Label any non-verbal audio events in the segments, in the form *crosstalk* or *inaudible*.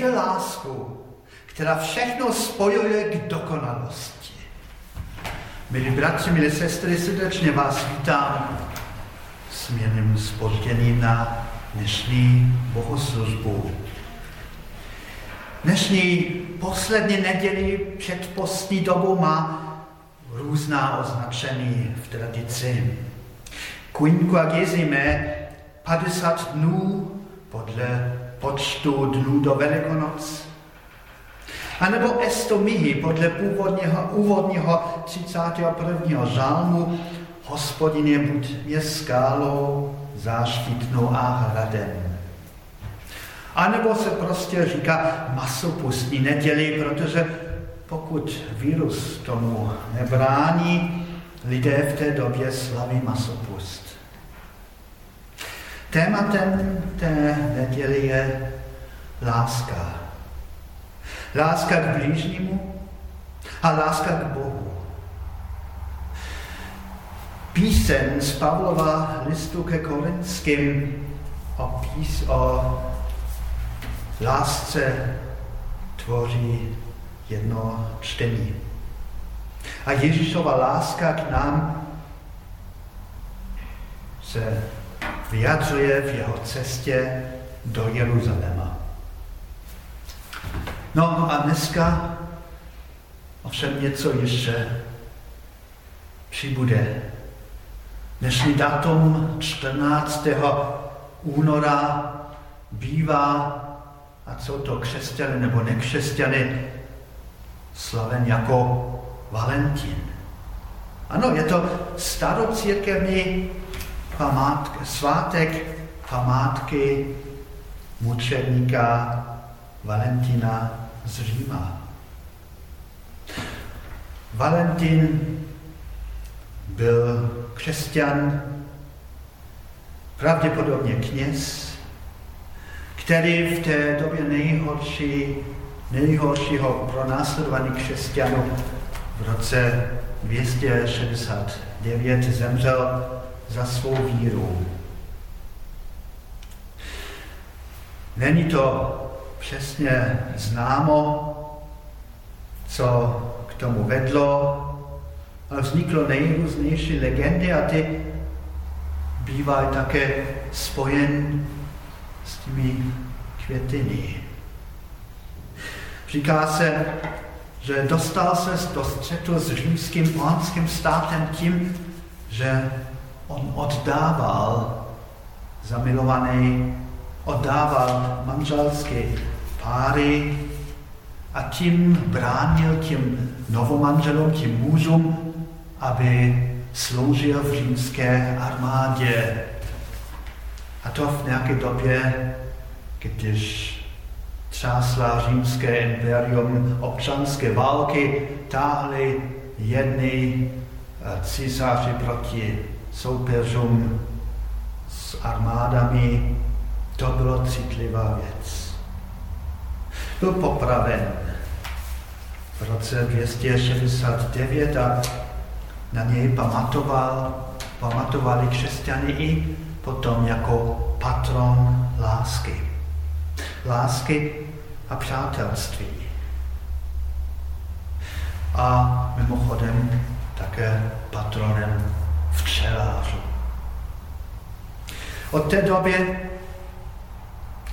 Mějte lásku, která všechno spojuje k dokonalosti. Milí bratři, milí sestry, srdečně vás vítám směrným spožděním na dnešní bohoslužbu. Dnešní poslední neděli před postní dobou má různá označení v tradici. Quinquagesime 50 dnů podle počtu dnů do Velikonoc. A nebo estomihi podle původního, úvodního 31. žálmu Hospodině buď mě skálou, záštitnou a hradem. A nebo se prostě říká masopustní neděli, protože pokud virus tomu nebrání, lidé v té době slaví masopust. Tématem té neděli je láska. Láska k blížnímu a láska k Bohu. Píseň z Pavlova listu ke Korinským o, pís, o lásce tvoří jedno čtení. A Ježíšova láska k nám se vyjadřuje v jeho cestě do Jeruzaléma. No a dneska ovšem něco ještě přibude. Dnešní datum 14. února bývá, a co to křesťany nebo nekřesťany, slaven jako Valentín. Ano, je to starocírkevní památk, svátek památky mučedníka Valentina z Říma. Valentin byl křesťan, pravděpodobně kněz, který v té době nejhorší, nejhoršího pronásledování křesťanů v roce 269 zemřel za svou víru. Není to přesně známo, co k tomu vedlo, ale vzniklo nejrůznější legendy a ty bývají také spojen s těmi květiny. Říká se, že dostal se do střetu s římským pánským státem tím, že on oddával zamilovaný, oddával manželské páry a tím bránil těm novomanželům, těm mužům, aby sloužil v římské armádě. A to v nějaké době, když třásla římské imperium občanské války, táhly jedny eh, císaři proti soupeřům s armádami, to bylo citlivá věc. Byl popraven v roce 269 a na něj pamatoval, pamatovali křesťany i potom jako patron lásky. Lásky a přátelství. A mimochodem také patronem včelářů. Od té doby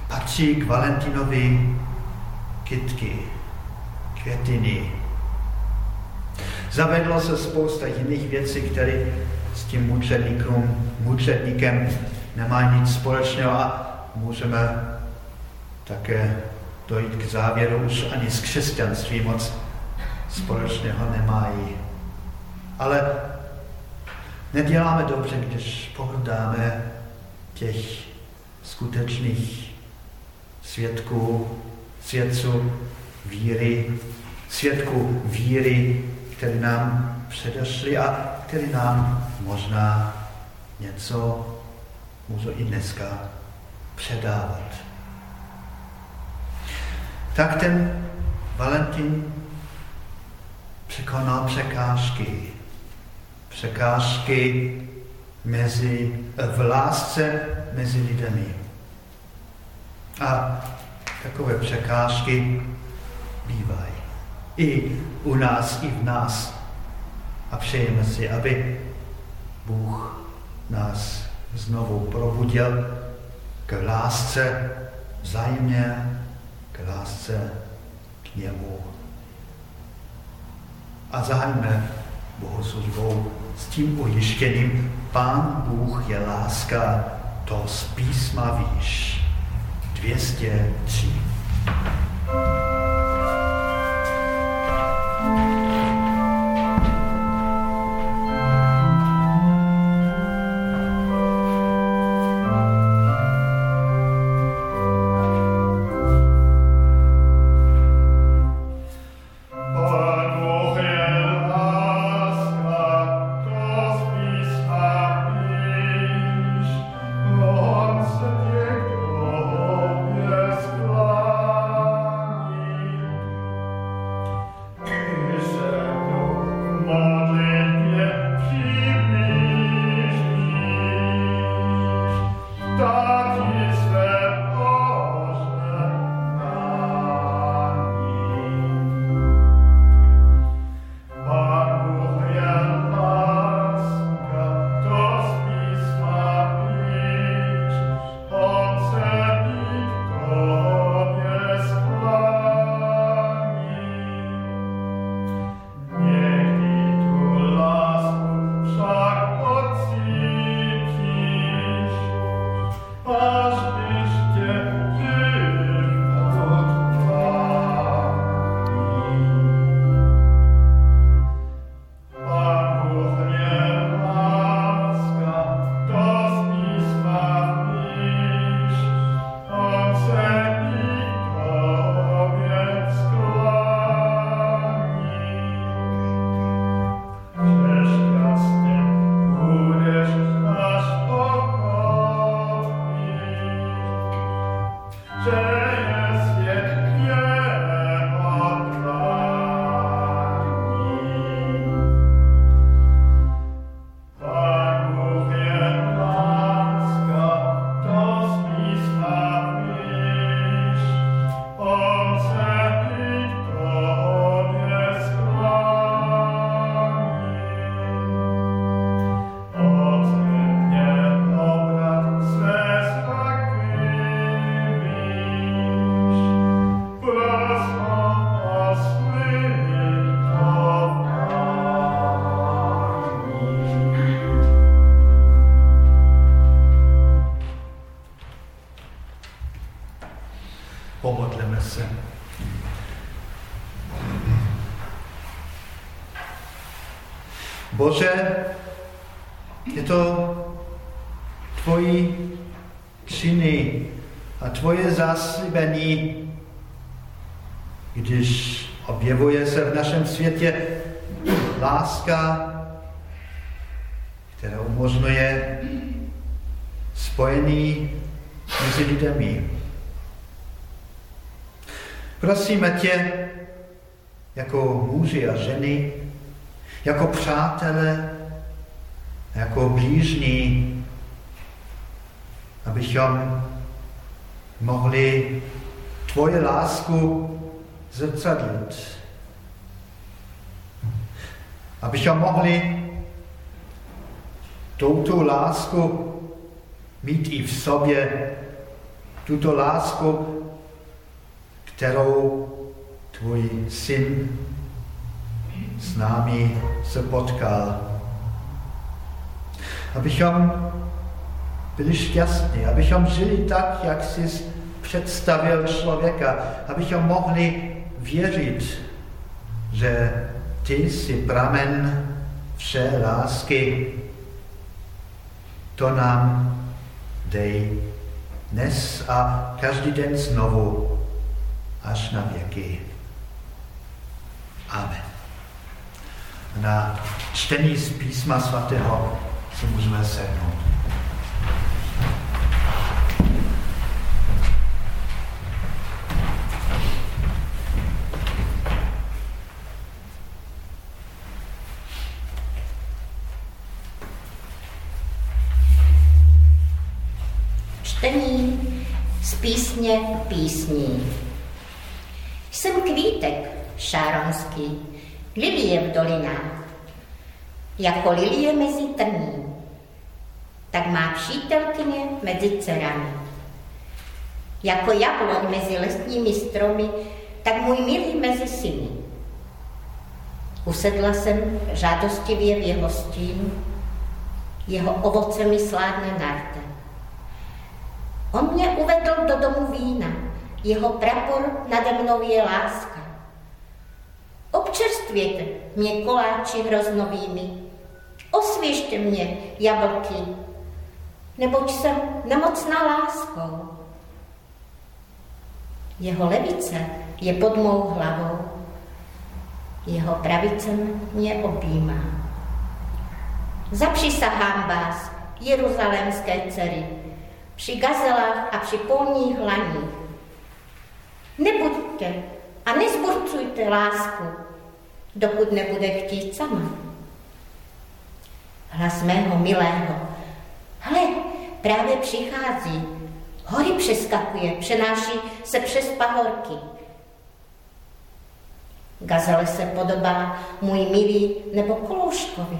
patří k Valentinovi kytky, květiny. Zavedlo se spousta jiných věcí, které s tím mučedníkem, mučedníkem nemají nic společného a můžeme také dojít k závěru, už ani s křesťanstvím moc společného nemají. Ale neděláme dobře, když pohrdáme těch skutečných svědků, svědců víry, svědků víry, které nám předešly a které nám možná něco můžou i dneska předávat. Tak ten Valentin překonal překážky. Překážky mezi, v lásce mezi lidmi. A takové překážky bývají. I u nás, i v nás. A přejeme si, aby Bůh nás znovu probudil k lásce vzájemně, k lásce k němu. A zájme bohoslužbou s tím ujištěním, Pán Bůh je láska, to z písma víš. 203. Bože, je to tvoji činy a tvoje zaslíbení, když objevuje se v našem světě láska, která umožňuje spojení mezi lidmi. Prosíme tě, jako muži a ženy, jako přátelé, jako blížní, abychom mohli tvoje lásku zrcadlit. Abychom mohli touto lásku mít i v sobě, tuto lásku, kterou tvůj syn s námi se potkal. Abychom byli šťastní, abychom žili tak, jak jsi představil člověka, abychom mohli věřit, že ty jsi pramen vše lásky. To nám dej dnes a každý den znovu až na věky. Amen na čtení z písma svatého si můžeme sednout. Čtení z písně písní. Jsem kvítek šáronský, lilie v dolinách, jako lilie mezi trní, tak má přítelkyně mezi dcerami. Jako jabloň mezi lesními stromy, tak můj milý mezi syny. Usedla jsem žádostivě v jeho stínu, jeho ovoce mi sládne narte. On mě uvedl do domu vína, jeho prapor nade mnou je láska. Občerstvěte mě koláči hroznovými, osvěžte mě jablky, neboť jsem nemocná láskou. Jeho levice je pod mou hlavou, jeho pravice mě objímá. Zapřisahám vás, jeruzalémské dcery, při gazelách a při polních hlaních. Nebuďte a nezburcujte lásku, dokud nebude chtít sama. Hlas mého milého, hle, právě přichází, hory přeskakuje, přenáší se přes pahorky. Gazele se podobá můj milý nebo kolouškovi.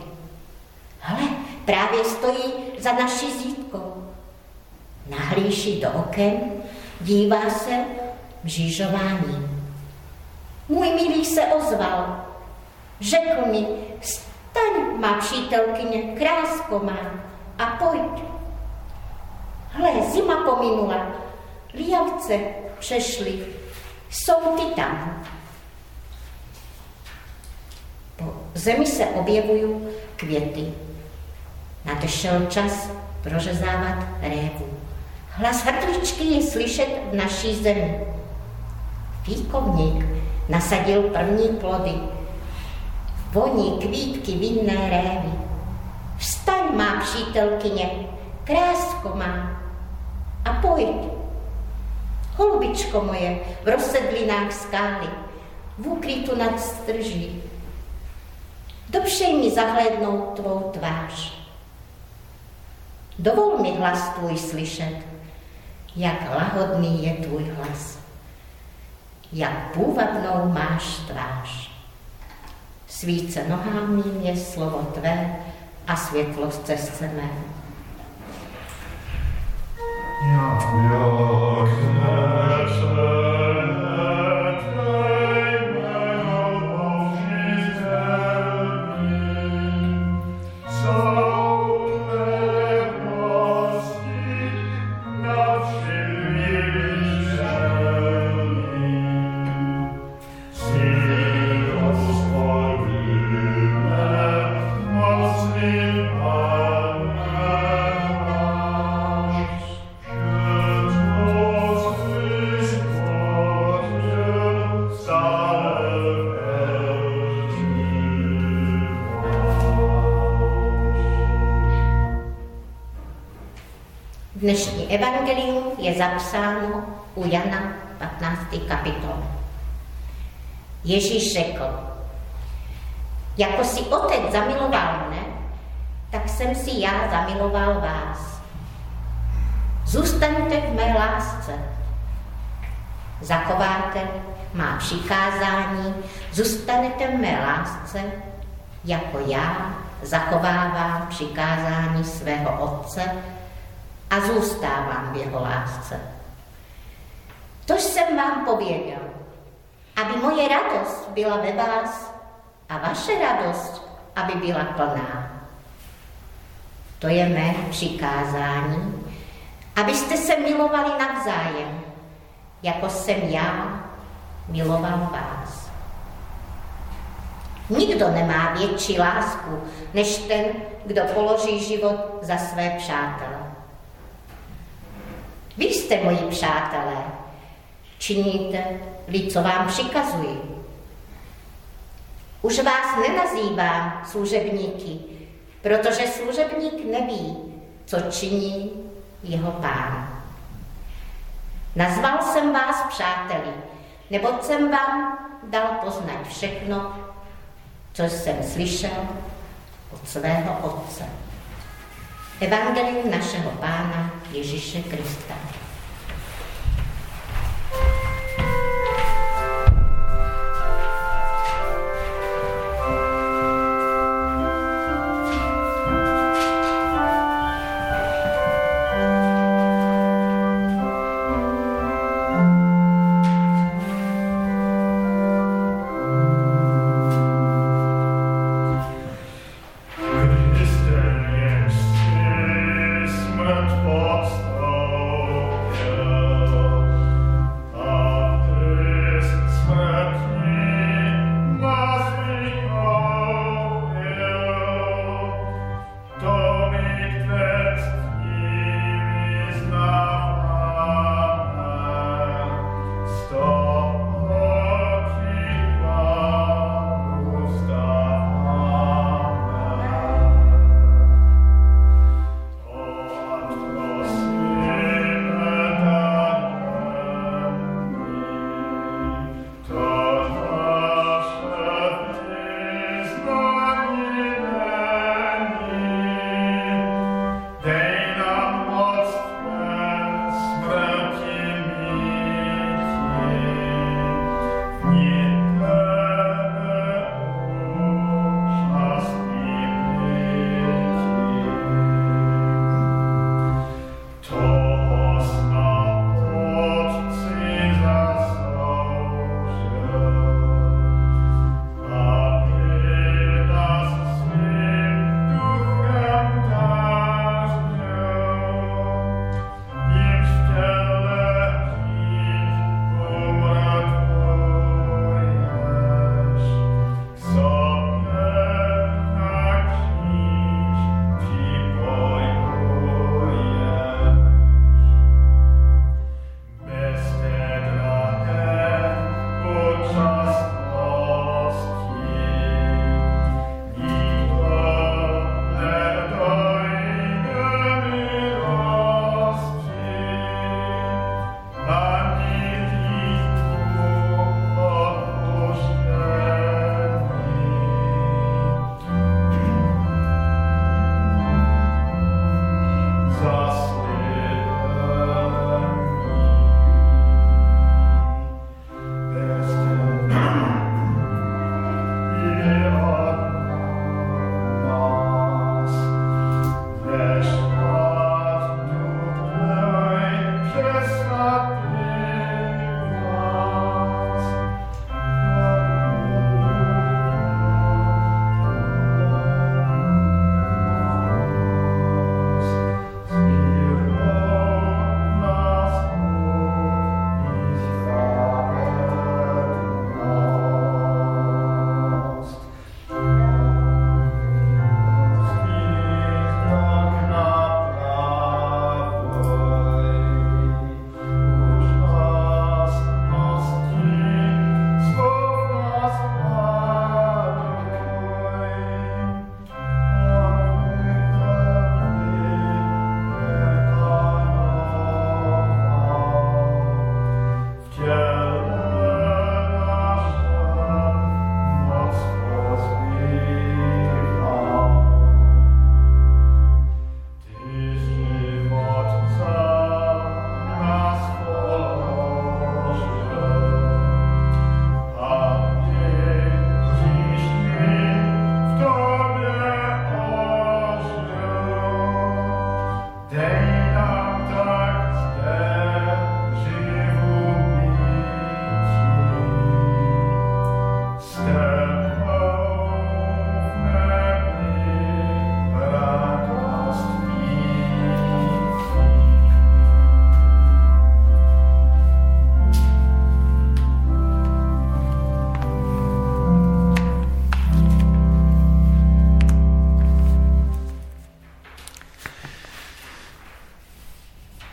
Hle, právě stojí za naší zítkou. Nahlíší do oken, dívá se mřížováním. Můj milý se ozval, řekl mi, staň, má přítelkyně, krásko má, a pojď. Hle, zima pominula, liavce přešly, jsou ty tam. Po zemi se objevují květy. Nadešel čas prořezávat révu. Hlas hrdličky je slyšet v naší zemi. Fíkovník nasadil první plody. Voní kvítky vinné révy. Vstaň, má přítelkyně, krásko má. A pojď. Holubičko moje, v rozsedlinách skály, v úkrytu nad strží. Dopřej mi zahlédnout tvou tvář. Dovol mi hlas tvůj slyšet, jak lahodný je tvůj hlas, jak půvabnou máš tvář. Svíce nohám mým je slovo tvé a světlost cestce mé. Jak, jak ne, Jana 15. kapitol. Ježíš řekl, jako si otec zamiloval mne, tak jsem si já zamiloval vás. Zůstaňte v mé lásce. Zachováte má přikázání, zůstanete v mé lásce, jako já zachovávám přikázání svého Otce a zůstávám v jeho lásce. Tož jsem vám pověděl, aby moje radost byla ve vás a vaše radost, aby byla plná. To je mé přikázání, abyste se milovali navzájem, jako jsem já miloval vás. Nikdo nemá větší lásku, než ten, kdo položí život za své přátele. Vy jste moji přátelé. Činíte-li, co vám přikazuji. Už vás nenazývám služebníky, protože služebník neví, co činí jeho pán. Nazval jsem vás přáteli, neboť jsem vám dal poznat všechno, co jsem slyšel od svého otce. Evangelium našeho Pána Ježíše Krista.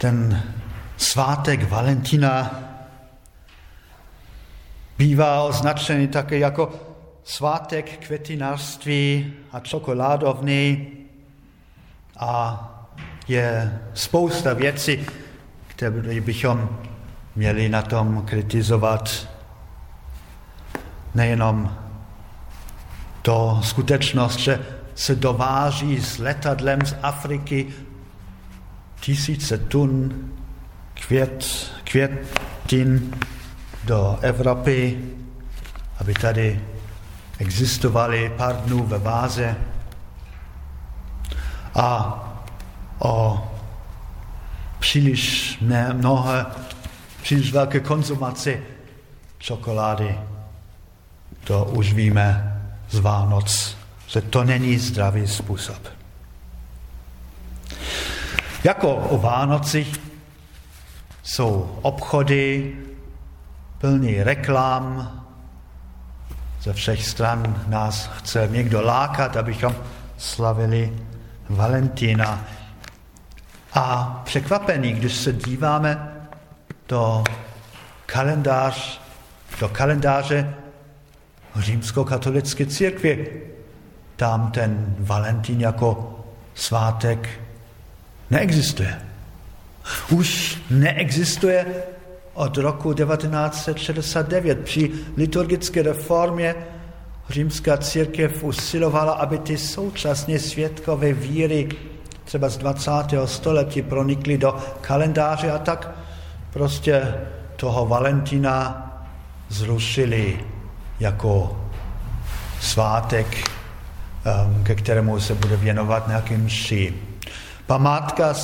Ten svátek Valentina bývá označený také jako svátek květinářství a čokoládovny a je spousta věcí, které bychom měli na tom kritizovat. Nejenom to skutečnost, že se dováží s letadlem z Afriky tisíce tun květ, květin do Evropy, aby tady existovaly pár dnů ve váze a o příliš mnohé, příliš velké konzumaci čokolády. To už víme z Vánoc, že to není zdravý způsob. Jako o Vánocích jsou obchody plný reklam, ze všech stran nás chce někdo lákat, abychom slavili Valentína. A překvapení, když se díváme do kalendář, do kalendáře římskokatolické církve, tam ten Valentín jako svátek neexistuje. Už neexistuje od roku 1969 při liturgické reformě římská církev usilovala, aby ty současně světkové víry třeba z 20. století pronikly do kalendáře a tak prostě toho Valentina zrušili jako svátek, um, ke kterému se bude věnovat nějaký mši. Památka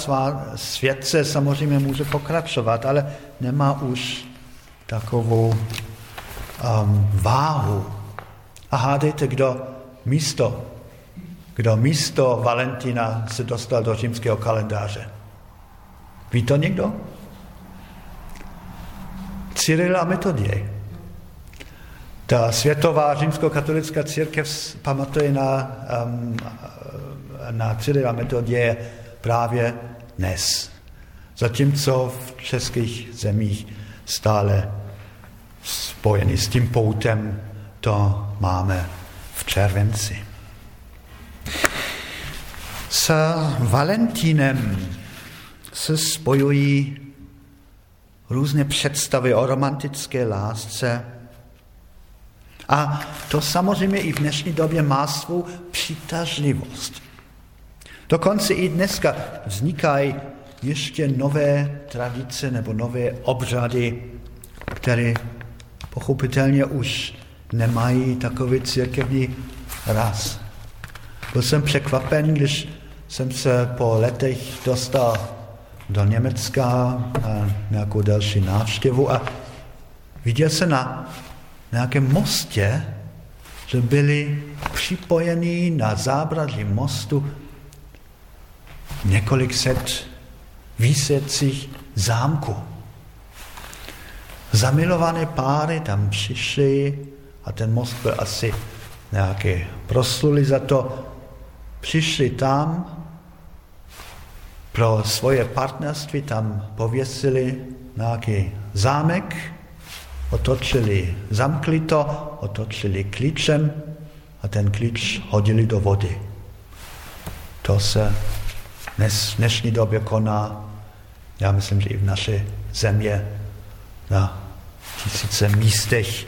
světce samozřejmě může pokračovat, ale nemá už takovou um, váhu. A hádejte, kdo místo, kdo místo Valentina se dostal do římského kalendáře. Ví to někdo? Cyril a Metodie. Ta světová římskokatolická církev pamatuje na, um, na Cyrila Metodie právě dnes. Zatímco v českých zemích stále spojený s tím poutem to máme v červenci. S Valentínem se spojují různé představy o romantické lásce. A to samozřejmě i v dnešní době má svou přitažlivost. Dokonce i dneska vznikají ještě nové tradice nebo nové obřady, které pochopitelně už nemají takový církevní raz. Byl jsem překvapen, když jsem se po letech dostal do Německa na nějakou další návštěvu a viděl jsem na nějakém mostě, že byli připojeni na zábradlí mostu několik set výsledcích zámku. Zamilované páry tam přišli a ten most byl asi nějaký proslulý za to. Přišli tam, pro svoje partnerství tam pověsili nějaký zámek, otočili, zamkli to, otočili klíčem a ten klíč hodili do vody. To se dnes, v dnešní době koná já myslím, že i v naší země na tisíce místech.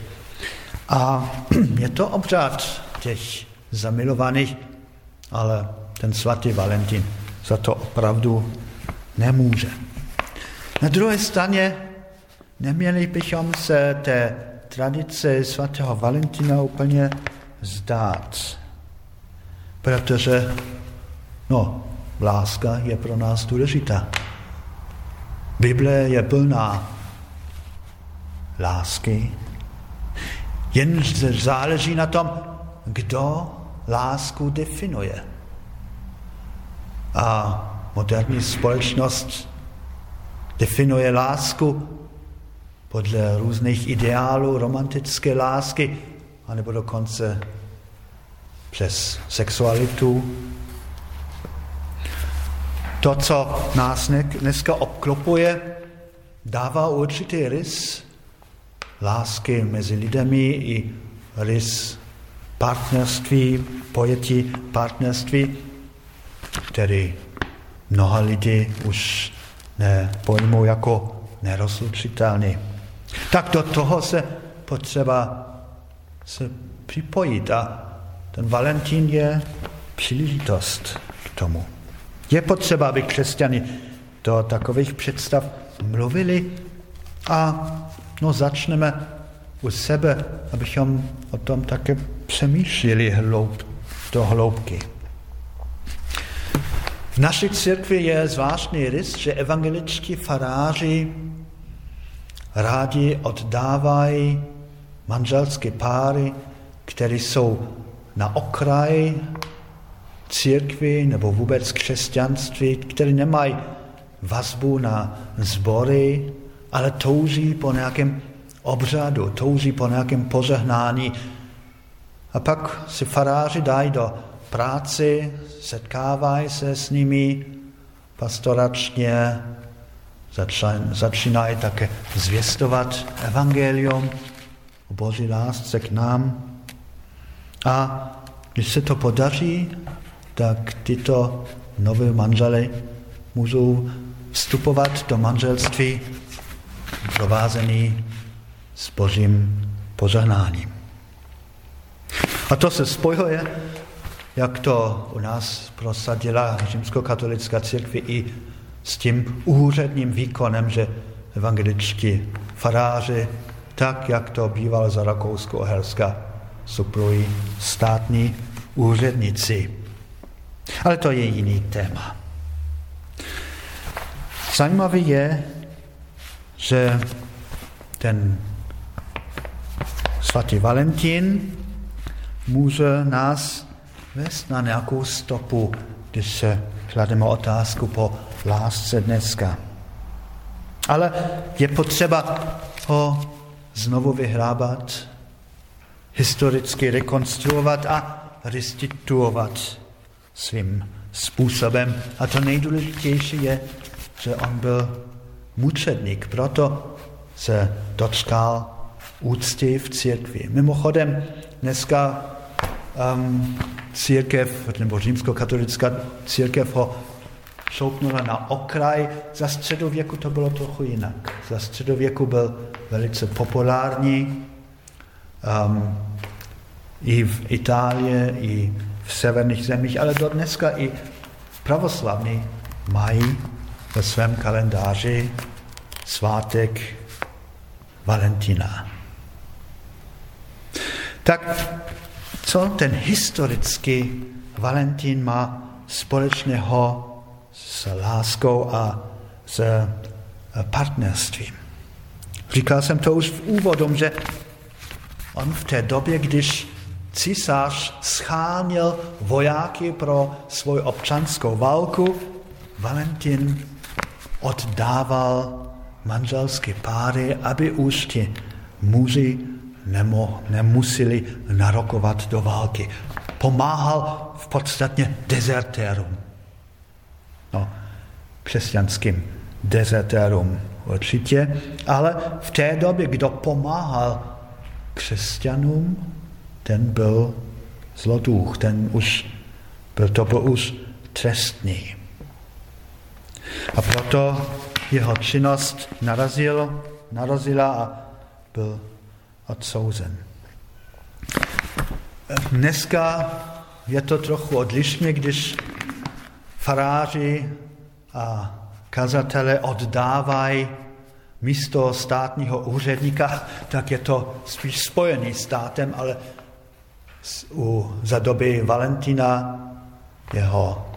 A *clears throat* je to obřad těch zamilovaných, ale ten svatý Valentín za to opravdu nemůže. Na druhé straně neměli bychom se té tradice svatého Valentína úplně zdát, protože no, láska je pro nás důležitá. Bible je plná lásky, jen záleží na tom, kdo lásku definuje. A moderní společnost definuje lásku podle různých ideálů romantické lásky, anebo dokonce přes sexualitu. To, co nás dneska obklopuje, dává určitý rys lásky mezi lidmi i rys partnerství, pojetí partnerství, který mnoha lidí už nepojmou jako nerozlučitelný. Tak do toho se potřeba se připojit a ten Valentín je příležitost k tomu. Je potřeba, aby křesťani do takových představ mluvili a no, začneme u sebe, abychom o tom také přemýšleli hloub, do hloubky. V naší církvi je zvláštní rys, že evangeličtí faráři rádi oddávají manželské páry, které jsou na okraji církvy nebo vůbec křesťanství, které nemají vazbu na sbory, ale touží po nějakém obřadu, touží po nějakém požehnání. A pak si faráři dají do práci, setkávají se s nimi pastoračně, začínají také zvěstovat evangelium o Boží lásce k nám. A když se to podaří, tak tyto nové manžely můžou vstupovat do manželství provázený s božím požehnáním. A to se spojuje, jak to u nás prosadila římskokatolická církve i s tím úředním výkonem, že evangeličtí faráři, tak jak to bývalo za Rakousko-Uherska, suplují státní úředníci. Ale to je jiný téma. Zajímavé je, že ten svatý Valentín může nás vést na nějakou stopu, když se klademe otázku po lásce dneska. Ale je potřeba ho znovu vyhrábat, historicky rekonstruovat a restituovat svým způsobem. A to nejdůležitější je, že on byl mučedník, proto se dočkal úcty v církvi. Mimochodem, dneska um, církev, nebo římskokatolická církev ho šoupnula na okraj. Za středověku to bylo trochu jinak. Za středověku byl velice populární. Um, I v Itálii, i v severních zemích, ale do dneska i pravoslavní mají ve svém kalendáři svátek Valentina. Tak co ten historický Valentín má společného s láskou a s eh, partnerstvím? Říkal jsem to už v úvodu, že on v té době, když císař schánil vojáky pro svou občanskou válku, Valentin oddával manželské páry, aby už ti muži nemo, nemuseli narokovat do války. Pomáhal v podstatě dezertérům. No, křesťanským dezertérům určitě, ale v té době, kdo pomáhal křesťanům, ten byl zloduch, ten už byl, to byl už trestný. A proto jeho činnost narazil, narazila a byl odsouzen. Dneska je to trochu odlišně, když faráři a kazatele oddávají místo státního úředníka, tak je to spíš spojený státem, ale u, za doby Valentina jeho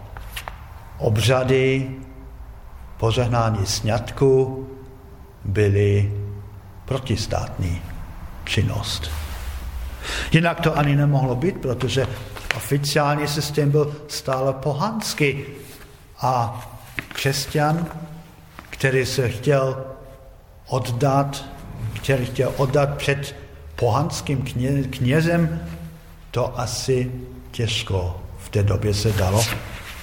obřady požehnání sňatku byly protistátní činnost. Jinak to ani nemohlo být, protože oficiální systém byl stále pohanský a křesťan, který se chtěl oddat, který chtěl oddat před pohanským kně, knězem, to asi těžko v té době se dalo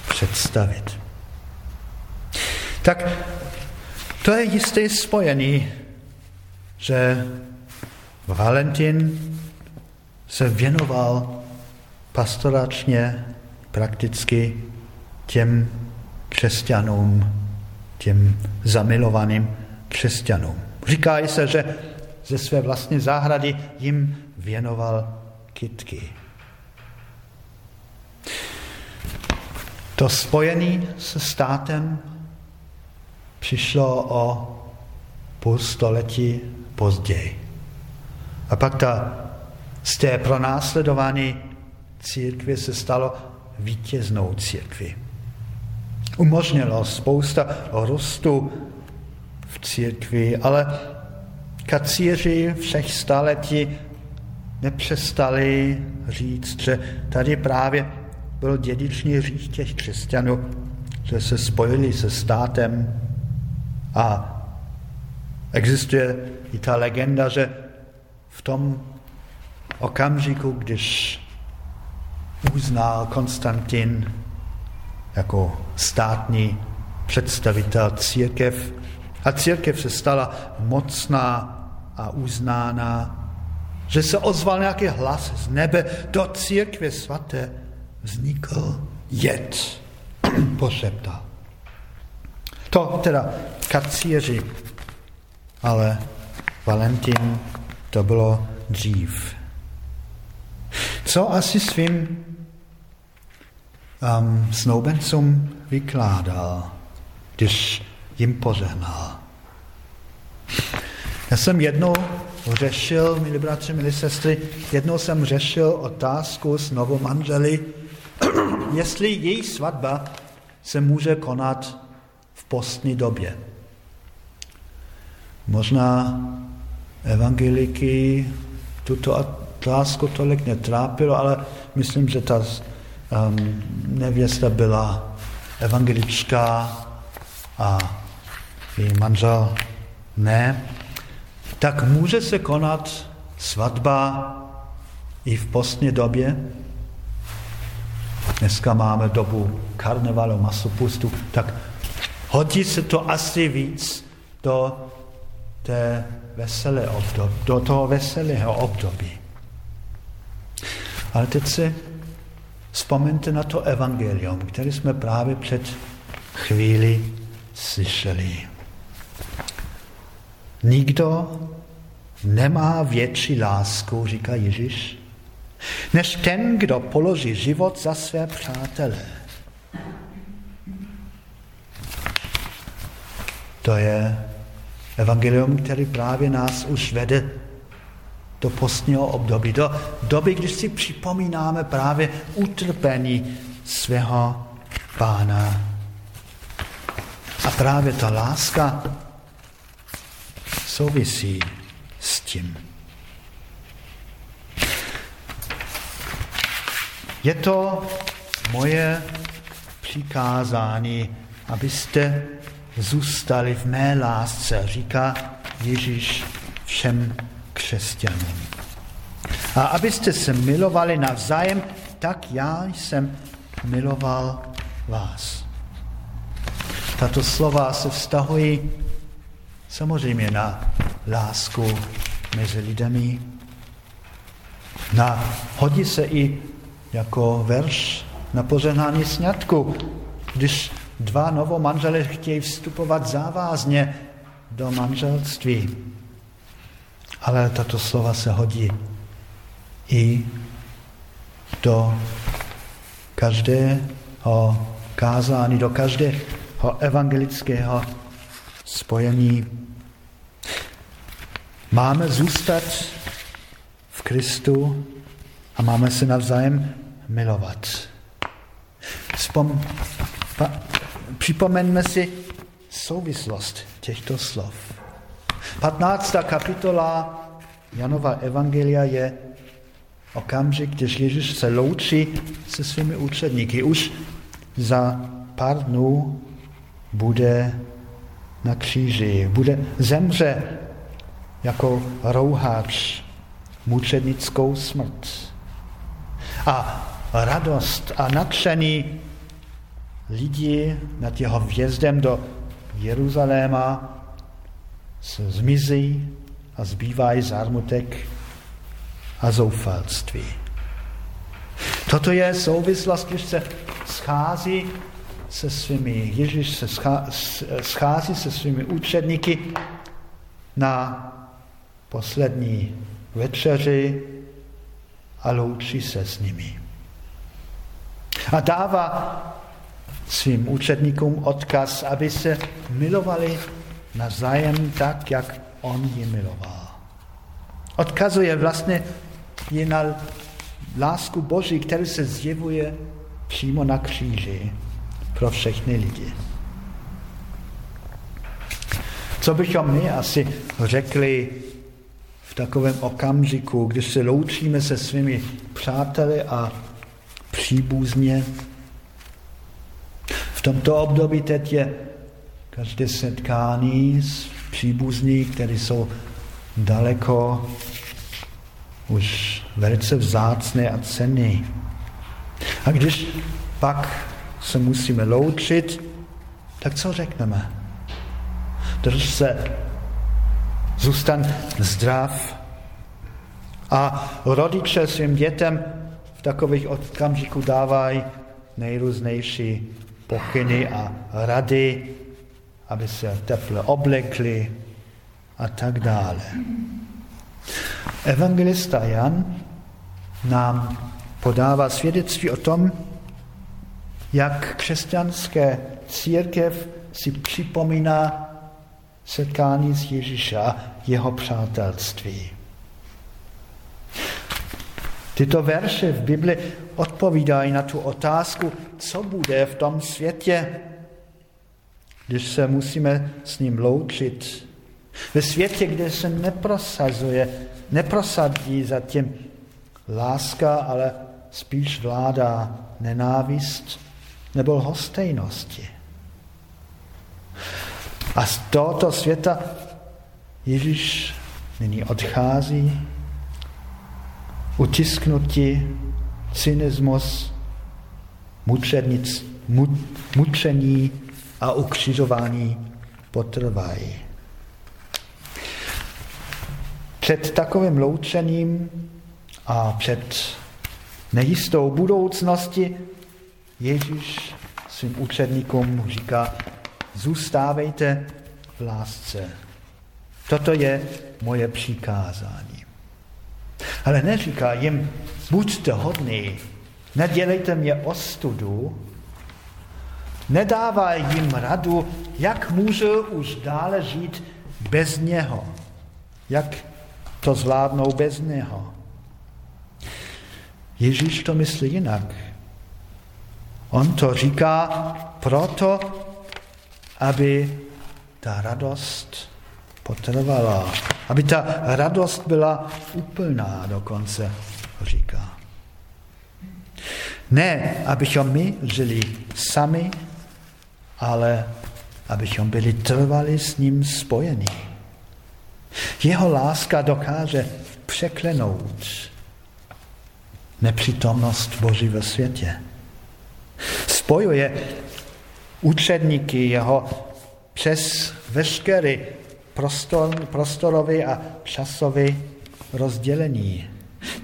představit. Tak to je jisté spojení, že Valentin se věnoval pastoračně, prakticky těm křesťanům, těm zamilovaným křesťanům. Říká se, že ze své vlastní zahrady jim věnoval kytky. To spojení se státem přišlo o půl století později. A pak ta, z té pronásledované církvy se stalo vítěznou církvi. Umožnilo spousta růstu v církvi, ale kacíři všech staletí nepřestali říct, že tady právě byl dědičný říct těch křesťanů, že se spojili se státem. A existuje i ta legenda, že v tom okamžiku, když uznal Konstantin jako státní představitel církev a církev se stala mocná a uznána, že se ozval nějaký hlas z nebe, do církve svaté vznikl jed, *clears throat* pošeptal. To teda kacíři, ale Valentin to bylo dřív. Co asi svým um, snoubencům vykládal, když jim požehnal? Já jsem jednou řešil, milí bratři, milí sestry, jednou jsem řešil otázku s novou manželi, jestli její svatba se může konat v postní době. Možná evangeliky tuto otázku tolik netrápilo, ale myslím, že ta um, nevěsta byla evangelická a její manžel ne tak může se konat svatba i v postní době. Dneska máme dobu karnevalu, masopustu, tak hodí se to asi víc do, té veselé období, do toho veselého období. Ale teď si vzpomeňte na to evangelium, které jsme právě před chvíli slyšeli. Nikdo nemá větší lásku, říká Ježíš, než ten, kdo položí život za své přátele. To je evangelium, který právě nás už vede do postního období, do doby, když si připomínáme právě utrpení svého pána. A právě ta láska souvisí s tím. Je to moje přikázání, abyste zůstali v mé lásce, říká Ježíš všem křesťanům. A abyste se milovali navzájem, tak já jsem miloval vás. Tato slova se vztahují samozřejmě na lásku mezi lidmi. Na, hodí se i jako verš na požehnání sňatku, když dva novomanželé chtějí vstupovat závázně do manželství. Ale tato slova se hodí i do každého kázání, do každého evangelického spojení Máme zůstat v Kristu a máme se navzájem milovat. Spom, pa, připomeňme si souvislost těchto slov. 15. kapitola Janova Evangelia je okamžik, když Ježíš se loučí se svými učedníky. Už za pár dnů bude na kříži, bude zemře jako rouháč mučenickou smrt. A radost a nadšení lidí nad jeho vjezdem do Jeruzaléma se zmizí a zbývají zármutek a zoufalství. Toto je souvislost, když se schází se svými, Ježíš se schází se svými učedníky na poslední večeři a loučí se s nimi. A dává svým učedníkům odkaz, aby se milovali navzájem tak, jak on ji miloval. Odkazuje vlastně je na lásku Boží, který se zjevuje přímo na kříži pro všechny lidi. Co bychom my asi řekli v takovém okamžiku, když se loučíme se svými přáteli a příbuzně? V tomto období teď je každé setkání s příbuzní, kteří jsou daleko už velice vzácné a cenné. A když pak se musíme loučit, tak co řekneme? Drž se, zůstan zdrav. A rodiče svým dětem takových okamžiku dávají nejrůznější pokyny a rady, aby se teple oblekli a tak dále. Evangelista Jan nám podává svědectví o tom, jak křesťanské církev si připomíná setkání s Ježíša, jeho přátelství. Tyto verše v Bibli odpovídají na tu otázku, co bude v tom světě, když se musíme s ním loučit. Ve světě, kde se neprosazuje, neprosadí zatím láska, ale spíš vláda nenávist nebo lhostejnosti. A z tohoto světa Ježíš nyní odchází, utisknutí, cynismus, mučenic, mu, mučení a ukřižování potrvají. Před takovým loučením a před nejistou budoucnosti Ježíš svým učedníkům říká, zůstávejte v lásce. Toto je moje přikázání. Ale neříká jim, buďte hodný, nedělejte mě ostudu, nedává jim radu, jak můžu už dále žít bez něho, jak to zvládnou bez něho. Ježíš to myslí jinak. On to říká proto, aby ta radost potrvala, aby ta radost byla úplná dokonce, říká. Ne, abychom my žili sami, ale abychom byli trvali s ním spojení. Jeho láska dokáže překlenout nepřítomnost Boží ve světě spojuje učedníky jeho přes veškerý prostor, prostorový a časový rozdělení.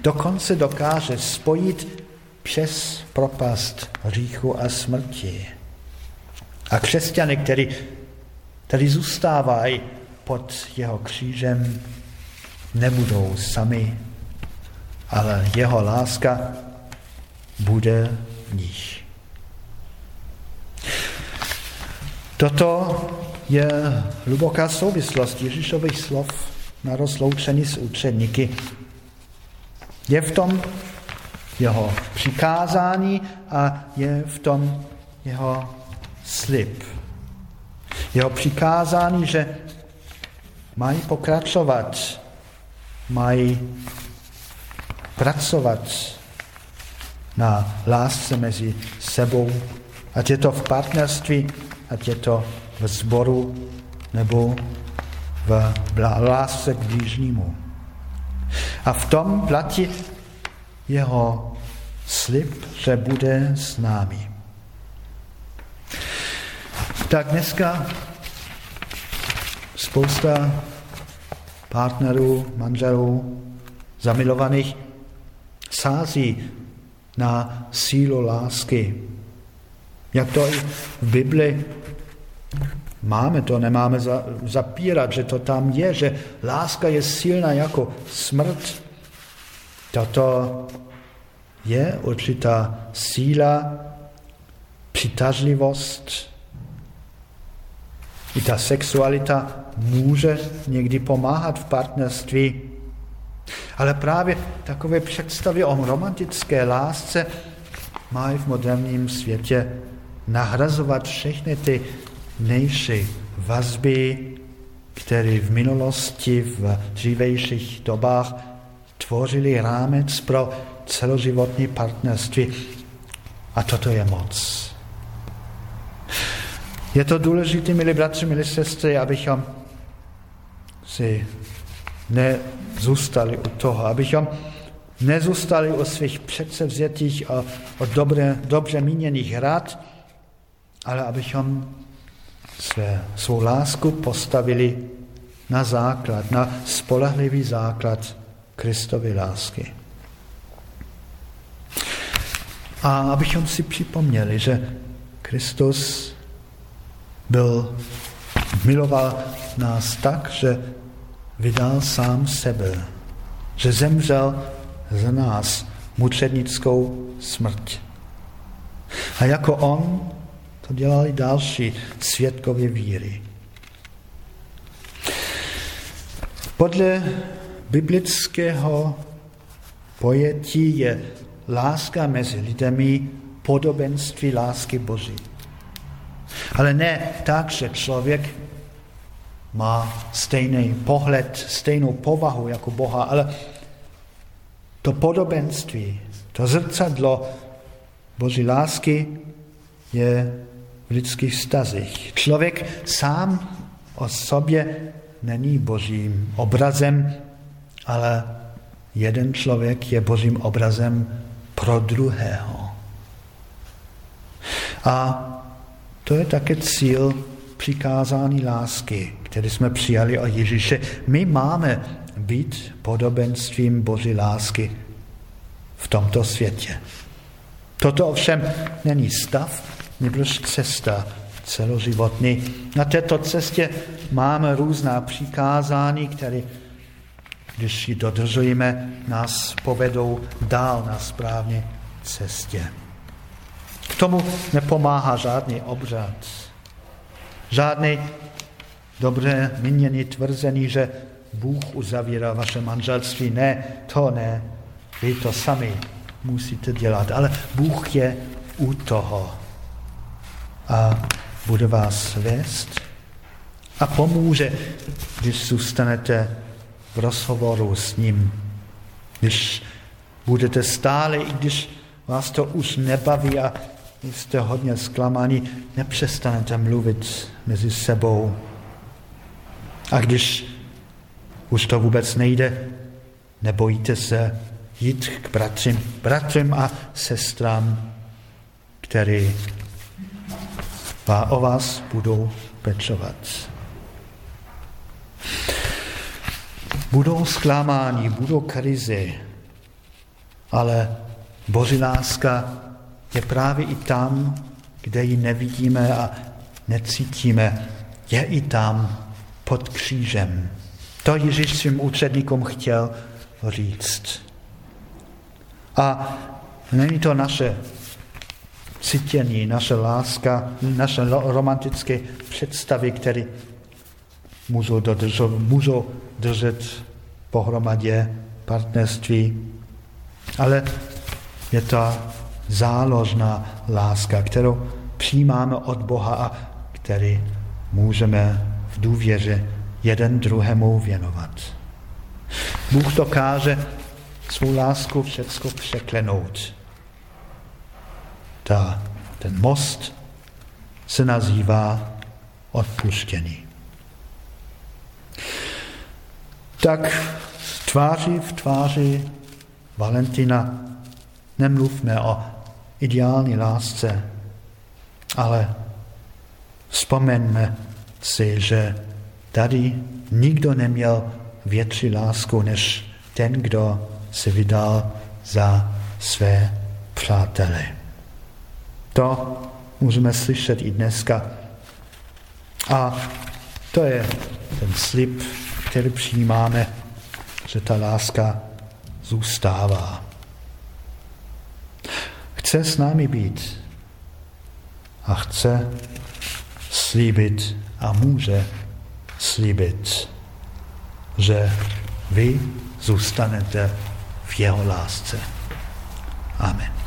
Dokonce dokáže spojit přes propast hříchu a smrti. A křesťany, který, který zůstávají pod jeho křížem, nebudou sami, ale jeho láska bude v nich. Toto je hluboká souvislost Ježíšových slov na rozloučení s učedníky. Je v tom jeho přikázání a je v tom jeho slib. Jeho přikázání, že mají pokračovat, mají pracovat na lásce mezi sebou, ať je to v partnerství, ať je to v sboru nebo v lásce k blížnímu. A v tom platí jeho slib, že bude s námi. Tak dneska Spousta partnerů, manželů, zamilovaných sází na sílu lásky. Jak to i v Bibli máme, to nemáme zapírat, že to tam je, že láska je silná jako smrt. Toto je určitá síla, přitažlivost. I ta sexualita může někdy pomáhat v partnerství, ale právě takové představy o romantické lásce mají v moderním světě nahrazovat všechny ty nejší vazby, které v minulosti, v dřívejších dobách tvořili rámec pro celoživotní partnerství. A toto je moc. Je to důležité, milí bratři, milí sestry, abychom si nezůstali u toho, abychom nezůstali o svých předsevzetích a o dobré, dobře míněných rad, ale abychom své, svou lásku postavili na základ, na spolehlivý základ Kristovy lásky. A abychom si připomněli, že Kristus byl, miloval nás tak, že vydal sám sebe, že zemřel za nás mučednickou smrt. A jako on to dělali další světkově víry. Podle biblického pojetí je láska mezi lidmi podobenství lásky Boží. Ale ne tak, že člověk má stejný pohled, stejnou povahu jako Boha, ale to podobenství, to zrcadlo Boží lásky je v lidských stazích. Člověk sám o sobě není božím obrazem, ale jeden člověk je božím obrazem pro druhého. A to je také cíl přikázání lásky, který jsme přijali od Ježíše. My máme být podobenstvím Boží lásky v tomto světě. Toto ovšem není stav, nebož cesta celoživotní. Na této cestě máme různá přikázání, které, když ji dodržujeme, nás povedou dál na správné cestě. K tomu nepomáhá žádný obřad, žádný dobře míněný tvrzení, že Bůh uzavírá vaše manželství. Ne, to ne. Vy to sami musíte dělat. Ale Bůh je u toho a bude vás vést a pomůže, když zůstanete v rozhovoru s ním. Když budete stále, i když vás to už nebaví a jste hodně zklamaní, nepřestanete mluvit mezi sebou. A když už to vůbec nejde, nebojíte se jít k bratřím, bratřím a sestrám, který o vás budou pečovat. Budou zklamání, budou krizi, ale Boží láska je právě i tam, kde ji nevidíme a necítíme. Je i tam pod křížem. To Ježíš svým účetníkům chtěl říct. A není to naše cítění, naše láska, naše romantické představy, které můžou, dodržet, můžou držet pohromadě partnerství. Ale je to záložná láska, kterou přijímáme od Boha a který můžeme v důvěře jeden druhému věnovat. Bůh dokáže svou lásku všecko překlenout. Ta, ten most se nazývá odpuštění. Tak tváří v tváři Valentina nemluvme o ideální lásce, ale vzpomeňme si, že Tady nikdo neměl větší lásku než ten, kdo se vydal za své přátele. To můžeme slyšet i dneska. A to je ten slib, který přijímáme, že ta láska zůstává. Chce s námi být a chce slíbit a může slíbit, že vy zůstanete v jeho lásce. Amen.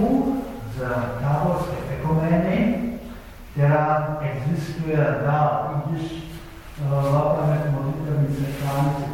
knihu z táborské ekomény, která existuje dál, i když uh, lápeme k modlitevní setkání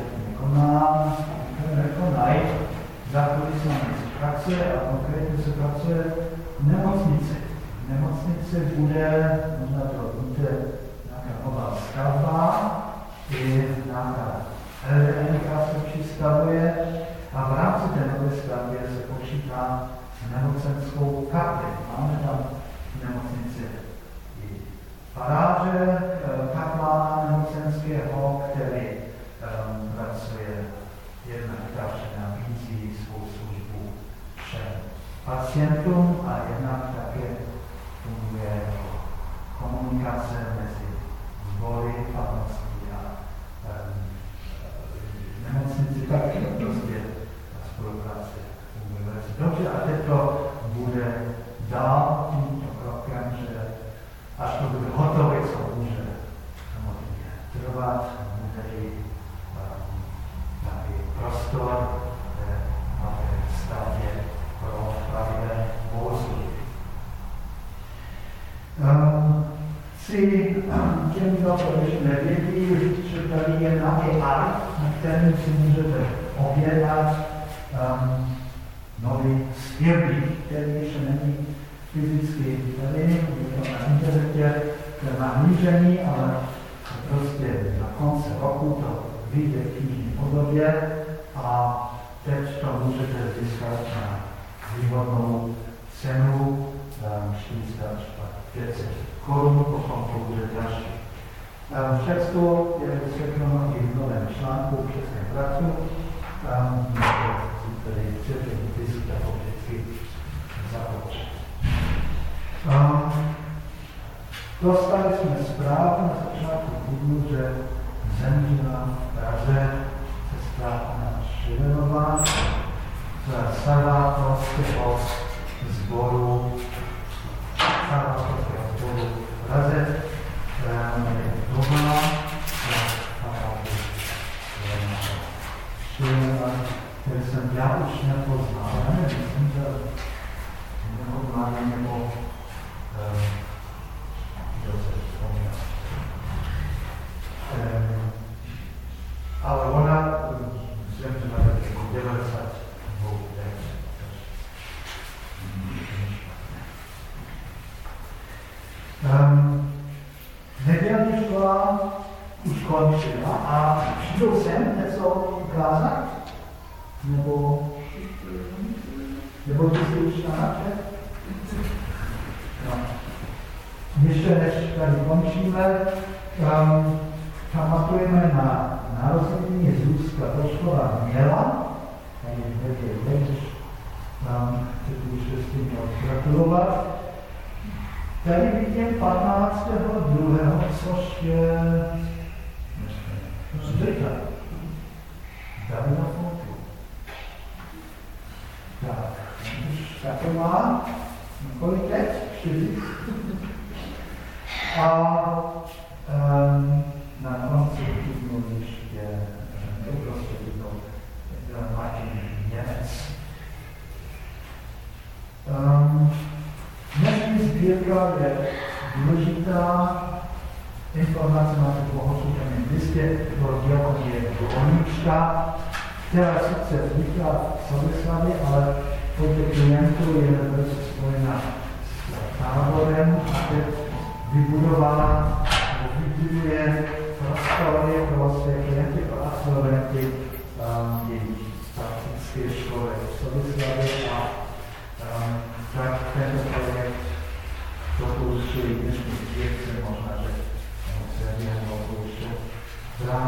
self-determination zpráv na začátku budu, že zemřela v Praze sestra Šilenová, která Sarvátovského sboru, Sarvátovského sboru v Praze, která je doma Šilenová, který jsem já už nepoznal, já nevím, jsem to nehodlání nebo eh, projekt. To jest zawiesza um, tak, ten projekt propulsuje, myślę, że można rzec, um, w wokół jeszcze dla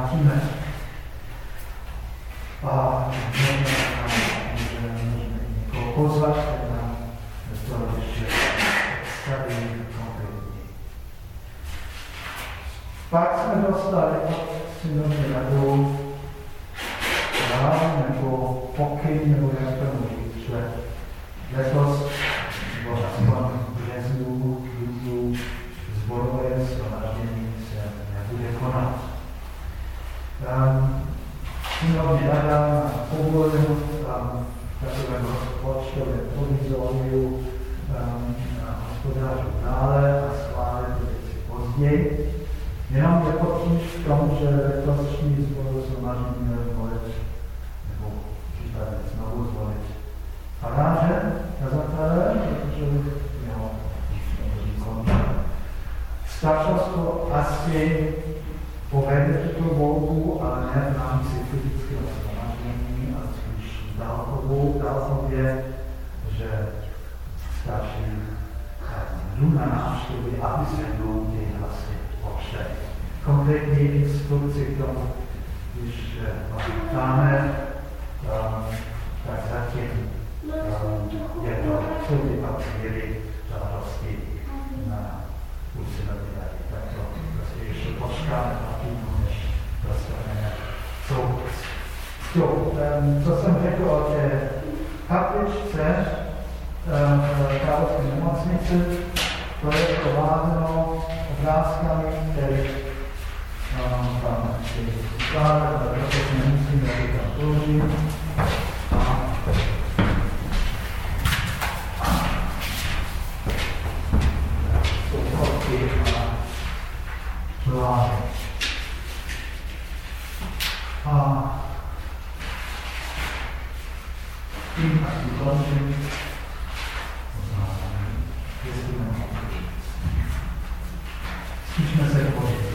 co jsem řekl o té kapličce v královské nemocnici, to je provázeno obrázkami, které um, tam chci ukázat, ale proto si nemusím, jak tam položím. A tím asi končím. Zkusme se podívat.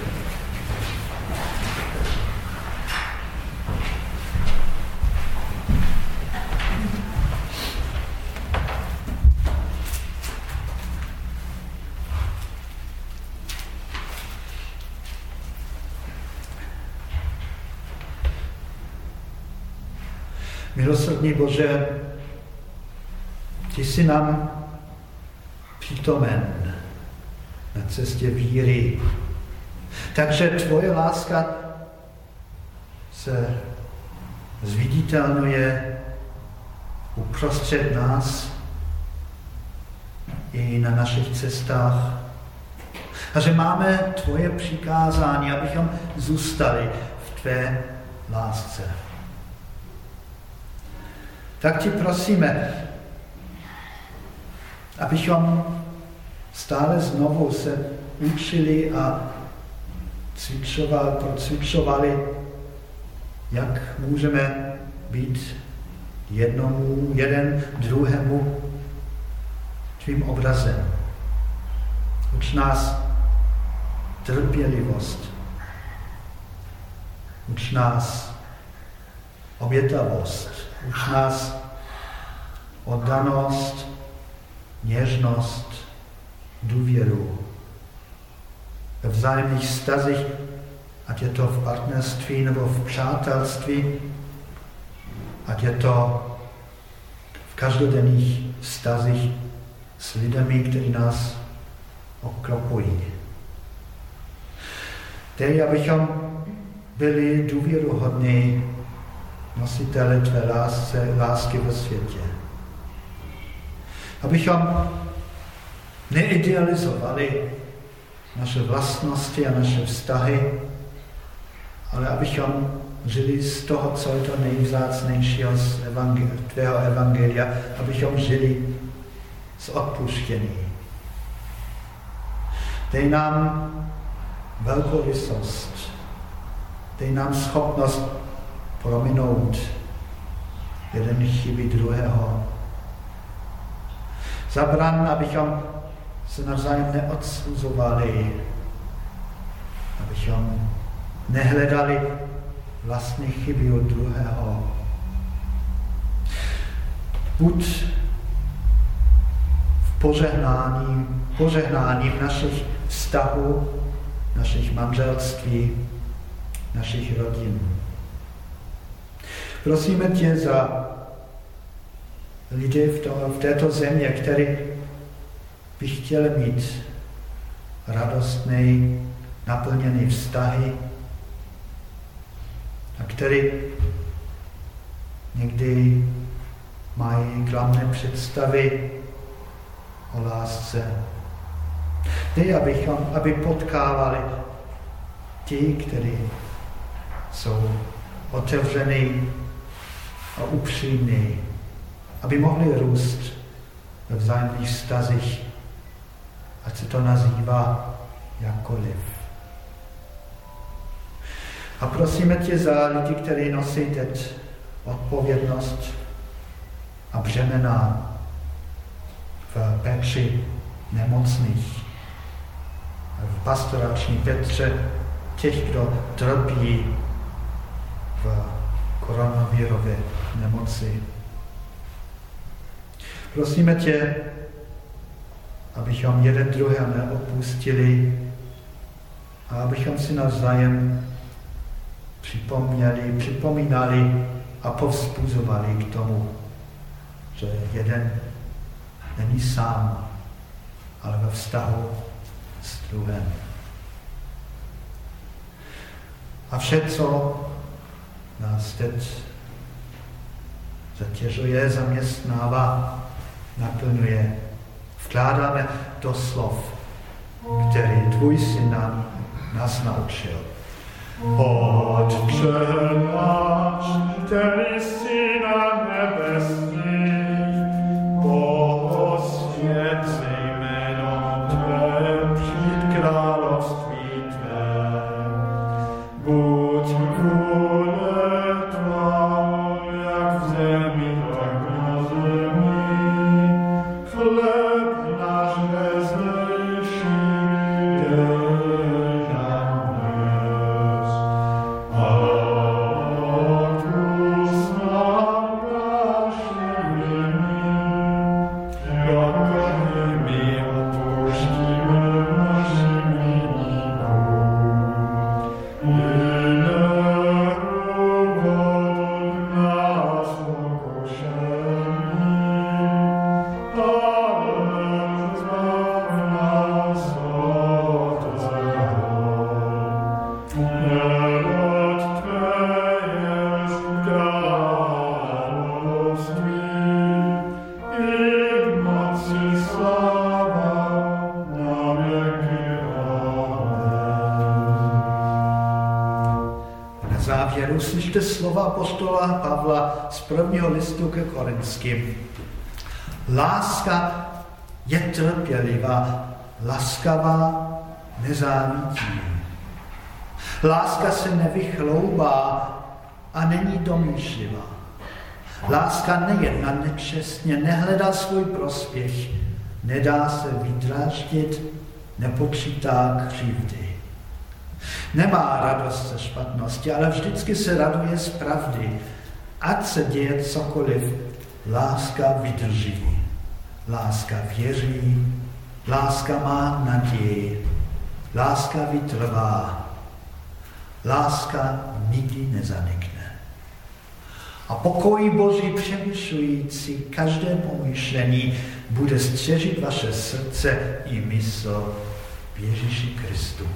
Milosrdný Bože, ty jsi nám přítomen na cestě víry. Takže tvoje láska se zviditelnuje uprostřed nás i na našich cestách. A že máme tvoje přikázání, abychom zůstali v tvé lásce. Tak ti prosíme, abychom stále znovu se učili a cvičovali, procvičovali, jak můžeme být jednomu, jeden druhému tvým obrazem. Uč nás trpělivost. Uč nás obětavost. Uč nás oddanost, něžnost, důvěru. Ve vzájemných stazích, ať je to v partnerství nebo v přátelství, ať je to v každodenních stazích s lidmi, kteří nás okropují. Dej, abychom byli důvěruhodní nositele tvé lásce, lásky ve světě. Abychom neidealizovali naše vlastnosti a naše vztahy, ale abychom žili z toho, co je to nejvzácnějšího z evangel- tvého evangelia, abychom žili z odpuštění. Dej nám velkorysost, dej nám schopnost prominout jeden chyby druhého. Zabran, abychom se navzájem neodsuzovali, abychom nehledali vlastní chyby od druhého. Buď v požehnání, požehnání v našich vztahů, našich manželství, našich rodin. Prosíme tě za lidi v, to, v této země, který by chtěl mít radostný, naplněný vztahy a který někdy mají klamné představy o lásce. Ty, abychom, aby potkávali ti, kteří jsou otevřený a upřímný, aby mohli růst ve vzájemných vztazích, ať se to nazývá jakkoliv. A prosíme tě za lidi, kteří nosí teď odpovědnost a břemena v péči nemocných, v pastorační Petře těch, kdo trpí v koronavirové nemoci. Prosíme tě, abychom jeden druhého neopustili a abychom si navzájem připomněli, připomínali a povzbuzovali k tomu, že jeden není sám, ale ve vztahu s druhým. A vše, co nás teď zatěžuje, zaměstnává, naplňuje, vkládáme do slov, který tvůj syn nám, nás naučil. Otče náš, který jsi na nebesích, Korinským. Láska je trpělivá, laskavá, nezávidí. Láska se nevychloubá a není domýšlivá. Láska nejedná nečestně, nehledá svůj prospěch, nedá se vydráždit, nepočítá křivdy. Nemá radost ze špatnosti, ale vždycky se raduje z pravdy. Ať se děje cokoliv, láska vydrží. Láska věří, láska má naději, láska vytrvá, láska nikdy nezanikne. A pokoj Boží přemýšlující každé pomyšlení bude střežit vaše srdce i mysl v Ježíši Kristu.